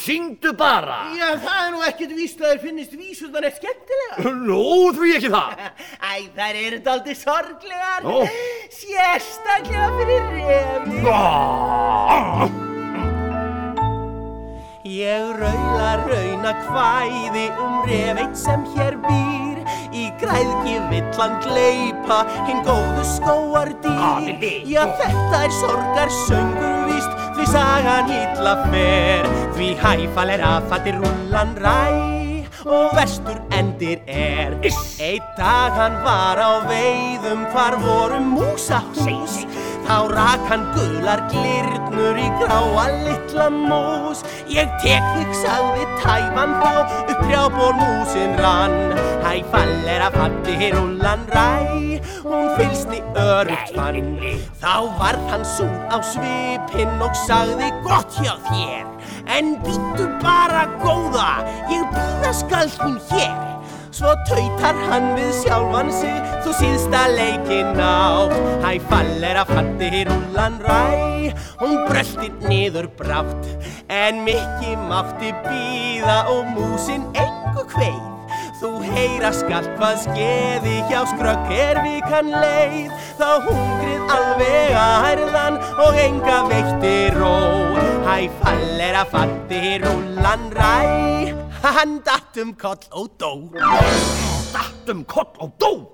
syngdu bara. Já, það er nú ekkert víst að þér finnist vísurnar eitt skemmtilega. Nú, því ekki það. Æ, þær eru daldi sorglegar. Ó. Sérstaklega fyrir refi. Ah, Ég raula rauna kvæði um refeit sem hér býr Í græðki vill hann gleipa hinn góðu skóardýr Lilli. Já þetta er sorgar söngur víst Því sagan illa fer. Því hæfal er aðfattir rullan ræ Og verstur endir er. Eitt dag hann var á veiðum Hvar voru músahús Þá rak hann gular glirnur í gráa litla mús. Ég tek þig sagði tæfan þá upp hrjábor músin rann. Hæ fallera fatti rullan ræ Hún fylsti örugt fann. Þá varð hann súr á svipinn og sagði gott hjá þér En býttu bara góða, ég býða skal hún hér Svo tautar hann við sjálfan sig, þú síðsta leikinn á. Hæ faller að fatti rúlan ræ, hún brölti niður brátt En mikki mátti býða og músin engu kveið Þú heyra skalt hvað skeði hjá skrögg er vikan leið. Þá hungrið alveg að herðan og enga veitti ró. Hæ að fatti rúlan ræ Hann datt um koll og dó Dattum koll og dó.